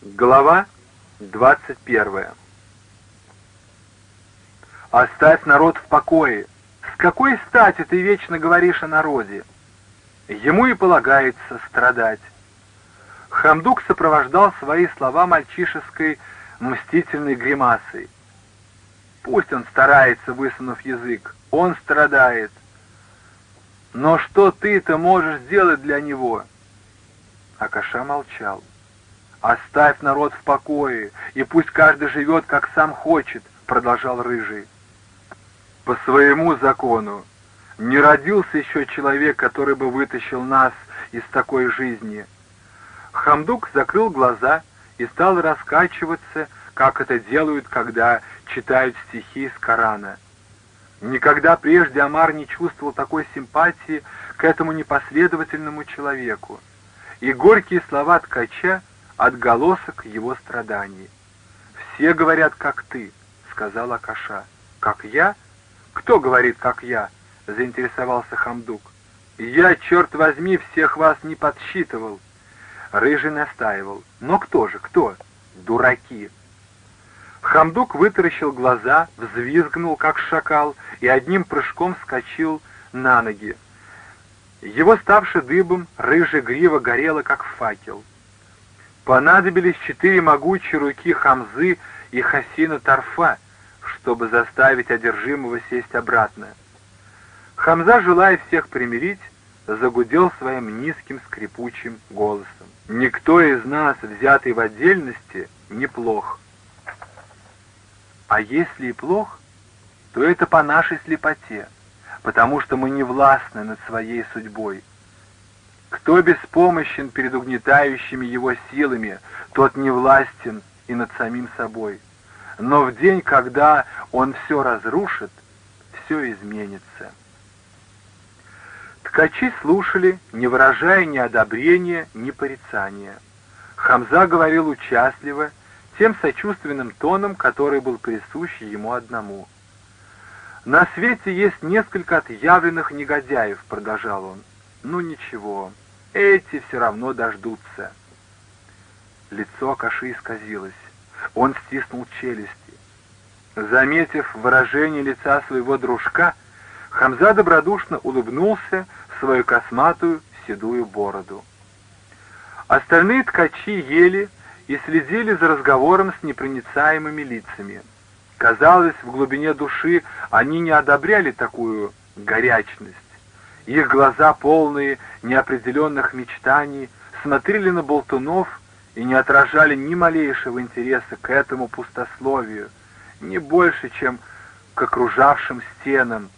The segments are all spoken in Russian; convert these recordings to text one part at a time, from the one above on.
Глава 21 «Оставь народ в покое. С какой стати ты вечно говоришь о народе? Ему и полагается страдать». Хамдук сопровождал свои слова мальчишеской мстительной гримасой. «Пусть он старается, высунув язык. Он страдает. Но что ты-то можешь сделать для него?» Акаша молчал. «Оставь народ в покое, и пусть каждый живет, как сам хочет», — продолжал Рыжий. «По своему закону не родился еще человек, который бы вытащил нас из такой жизни». Хамдук закрыл глаза и стал раскачиваться, как это делают, когда читают стихи из Корана. Никогда прежде Амар не чувствовал такой симпатии к этому непоследовательному человеку и горькие слова ткача — отголосок его страданий. «Все говорят, как ты», — сказал Акаша. «Как я? Кто говорит, как я?» — заинтересовался Хамдук. «Я, черт возьми, всех вас не подсчитывал». Рыжий настаивал. «Но кто же, кто?» «Дураки». Хамдук вытаращил глаза, взвизгнул, как шакал, и одним прыжком вскочил на ноги. Его ставший дыбом, рыжая грива горела, как факел. Понадобились четыре могучие руки Хамзы и Хасина Тарфа, чтобы заставить одержимого сесть обратно. Хамза, желая всех примирить, загудел своим низким скрипучим голосом. «Никто из нас, взятый в отдельности, не плох. А если и плох, то это по нашей слепоте потому что мы не властны над своей судьбой. Кто беспомощен перед угнетающими его силами, тот не властен и над самим собой. Но в день, когда он все разрушит, все изменится. Ткачи слушали, не выражая ни одобрения, ни порицания. Хамза говорил участливо, тем сочувственным тоном, который был присущ ему одному. «На свете есть несколько отъявленных негодяев», — продолжал он. «Ну ничего, эти все равно дождутся». Лицо Акаши исказилось. Он стиснул челюсти. Заметив выражение лица своего дружка, Хамза добродушно улыбнулся в свою косматую седую бороду. Остальные ткачи ели и следили за разговором с непроницаемыми лицами. Казалось, в глубине души они не одобряли такую горячность. Их глаза, полные неопределенных мечтаний, смотрели на болтунов и не отражали ни малейшего интереса к этому пустословию, не больше, чем к окружавшим стенам,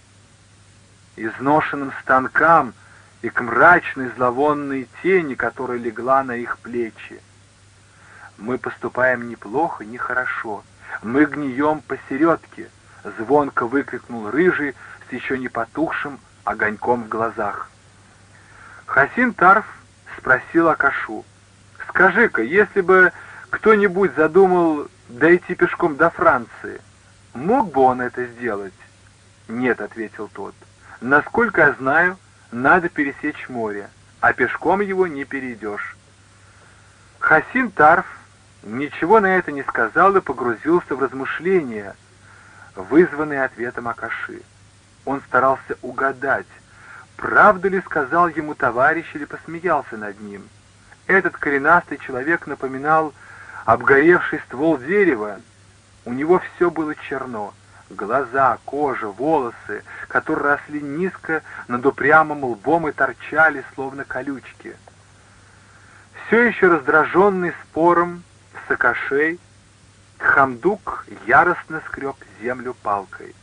изношенным станкам и к мрачной зловонной тени, которая легла на их плечи. Мы поступаем неплохо, нехорошо, мы гнием посередке!» — звонко выкрикнул рыжий с еще не потухшим огоньком в глазах. Хасин Тарф спросил Акашу. «Скажи-ка, если бы кто-нибудь задумал дойти пешком до Франции, мог бы он это сделать?» «Нет», — ответил тот. «Насколько я знаю, надо пересечь море, а пешком его не перейдешь». Хасин Тарф ничего на это не сказал и погрузился в размышления, вызванные ответом Акаши. Он старался угадать, правду ли сказал ему товарищ или посмеялся над ним. Этот коренастый человек напоминал обгоревший ствол дерева. У него все было черно. Глаза, кожа, волосы, которые росли низко над упрямым лбом и торчали, словно колючки. Все еще раздраженный спором, Сакашей, Хамдук яростно скреб землю палкой.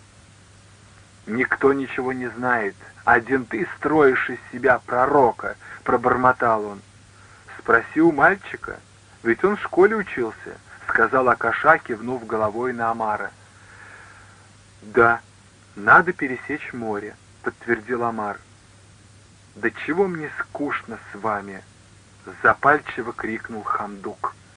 «Никто ничего не знает. Один ты строишь из себя пророка», — пробормотал он. «Спроси у мальчика, ведь он в школе учился», — сказал Акаша, кивнув головой на Амара. «Да, надо пересечь море», — подтвердил Амар. «Да чего мне скучно с вами!» — запальчиво крикнул Хамдук.